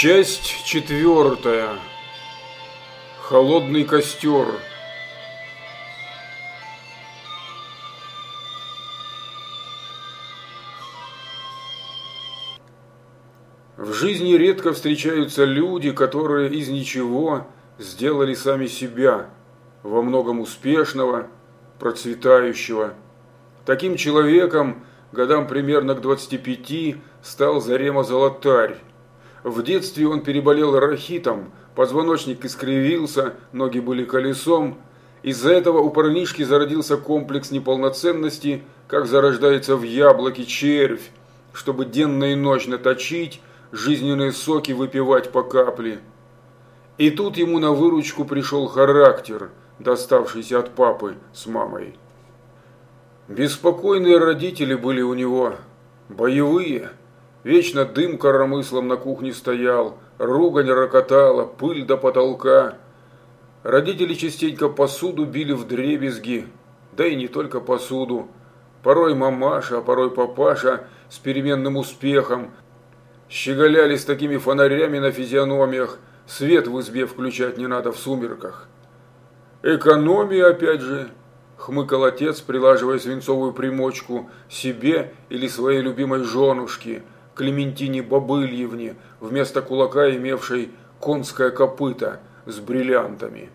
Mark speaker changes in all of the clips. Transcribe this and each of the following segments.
Speaker 1: Часть четвертая. Холодный костер. В жизни редко встречаются люди, которые из ничего сделали сами себя, во многом успешного, процветающего. Таким человеком годам примерно к 25 стал Зарема Золотарь. В детстве он переболел рахитом, позвоночник искривился, ноги были колесом. Из-за этого у парнишки зародился комплекс неполноценности, как зарождается в яблоке червь, чтобы денно и ночно точить, жизненные соки выпивать по капле. И тут ему на выручку пришел характер, доставшийся от папы с мамой. Беспокойные родители были у него, боевые. Вечно дым коромыслом на кухне стоял, ругань рокотала, пыль до потолка. Родители частенько посуду били в дребезги, да и не только посуду. Порой мамаша, а порой папаша с переменным успехом щеголяли с такими фонарями на физиономиях, свет в избе включать не надо в сумерках. Экономия опять же, хмыкал отец, прилаживая свинцовую примочку себе или своей любимой женушке, Клементине Бобыльевне, вместо кулака имевшей конское копыто с бриллиантами.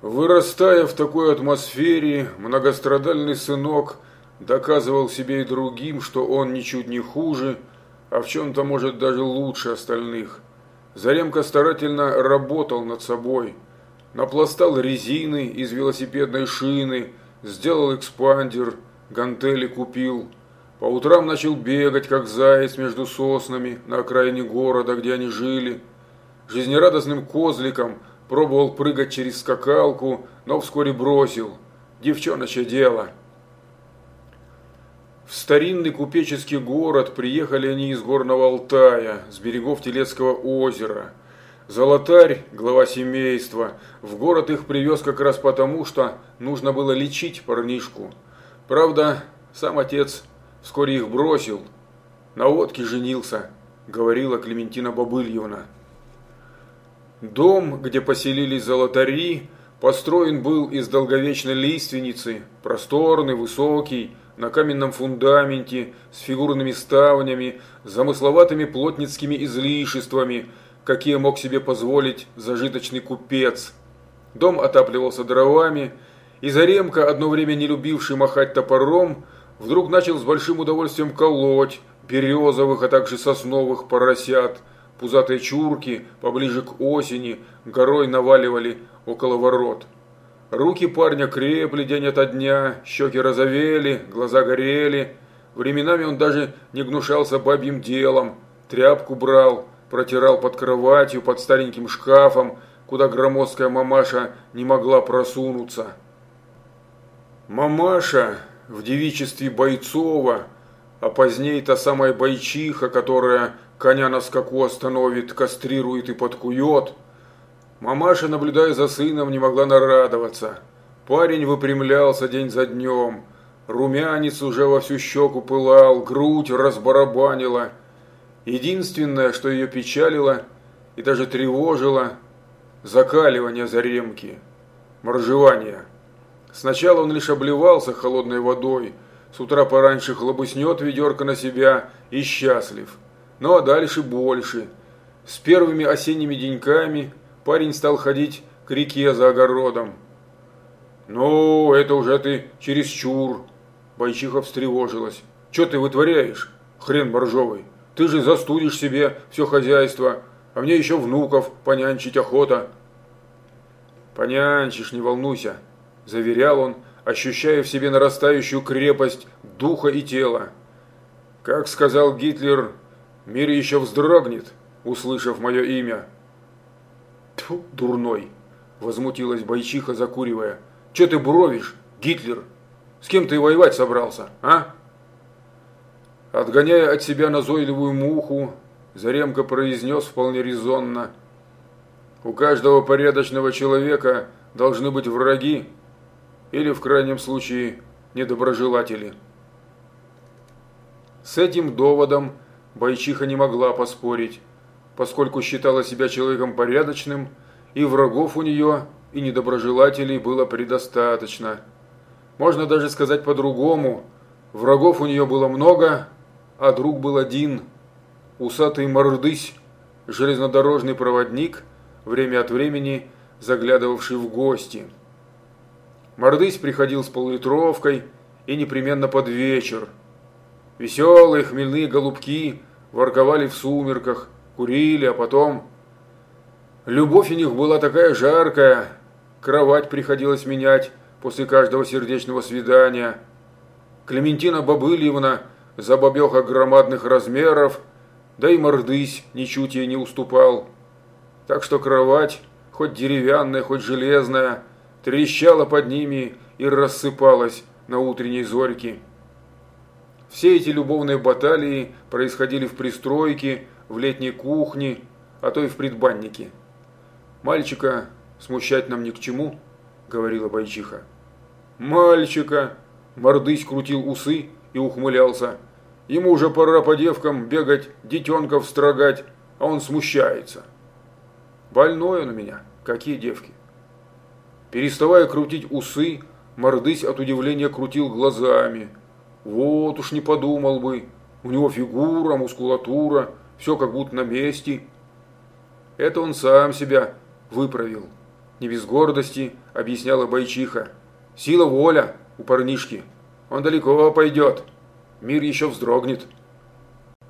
Speaker 1: Вырастая в такой атмосфере, многострадальный сынок доказывал себе и другим, что он ничуть не хуже, а в чем-то может даже лучше остальных. Заремка старательно работал над собой – напластал резины из велосипедной шины, сделал экспандер, гантели купил. По утрам начал бегать, как заяц между соснами на окраине города, где они жили. Жизнерадостным козликом пробовал прыгать через скакалку, но вскоре бросил. Девчоночье дело. В старинный купеческий город приехали они из Горного Алтая, с берегов Телецкого озера – Золотарь, глава семейства, в город их привез как раз потому, что нужно было лечить парнишку. Правда, сам отец вскоре их бросил. На водке женился, говорила Клементина Бобыльевна. Дом, где поселились золотари, построен был из долговечной лиственницы, просторный, высокий, на каменном фундаменте, с фигурными ставнями, замысловатыми плотницкими излишествами – какие мог себе позволить зажиточный купец. Дом отапливался дровами, и Заремка, одно время не любивший махать топором, вдруг начал с большим удовольствием колоть березовых, а также сосновых поросят. Пузатые чурки поближе к осени горой наваливали около ворот. Руки парня крепли день ото дня, щеки розовели, глаза горели. Временами он даже не гнушался бабьим делом, тряпку брал, протирал под кроватью, под стареньким шкафом, куда громоздкая мамаша не могла просунуться. Мамаша в девичестве Бойцова, а позднее та самая бойчиха, которая коня на скаку остановит, кастрирует и подкует. Мамаша, наблюдая за сыном, не могла нарадоваться. Парень выпрямлялся день за днем. Румянец уже во всю щеку пылал, грудь разбарабанила – Единственное, что ее печалило и даже тревожило – закаливание заремки, моржевание. Сначала он лишь обливался холодной водой, с утра пораньше хлобыснет ведерко на себя и счастлив. Ну а дальше больше. С первыми осенними деньками парень стал ходить к реке за огородом. «Ну, это уже ты чересчур!» Бойчиха встревожилась. «Че ты вытворяешь, хрен боржовый?» Ты же застудишь себе все хозяйство, а мне еще внуков понянчить охота». «Понянчишь, не волнуйся», – заверял он, ощущая в себе нарастающую крепость духа и тела. Как сказал Гитлер, мир еще вздрогнет, услышав мое имя. Тьфу, дурной, возмутилась бойчиха, закуривая. Че ты бровишь, Гитлер? С кем ты воевать собрался, а? Отгоняя от себя назойливую муху, Заремка произнес вполне резонно. «У каждого порядочного человека должны быть враги или, в крайнем случае, недоброжелатели». С этим доводом бойчиха не могла поспорить. поскольку считала себя человеком порядочным, и врагов у нее, и недоброжелателей было предостаточно. Можно даже сказать по-другому. Врагов у нее было много, а друг был один. Усатый мордысь, железнодорожный проводник, время от времени заглядывавший в гости. Мордысь приходил с поллитровкой и непременно под вечер. Веселые хмельные голубки ворковали в сумерках, курили, а потом... Любовь у них была такая жаркая, кровать приходилось менять после каждого сердечного свидания. Клементина Бобыльевна, забабеха громадных размеров, да и мордысь ничуть ей не уступал. Так что кровать, хоть деревянная, хоть железная, трещала под ними и рассыпалась на утренней зорьке. Все эти любовные баталии происходили в пристройке, в летней кухне, а то и в предбаннике. «Мальчика смущать нам ни к чему», — говорила бойчиха. «Мальчика!» – мордысь крутил усы и ухмылялся. «Ему уже пора по девкам бегать, детенков строгать, а он смущается». «Больной он у меня, какие девки?» Переставая крутить усы, мордысь от удивления крутил глазами – вот уж не подумал бы. У него фигура, мускулатура, все как будто на месте. Это он сам себя выправил. Не без гордости, объясняла бойчиха. Сила воля у парнишки. Он далеко пойдет. Мир еще вздрогнет.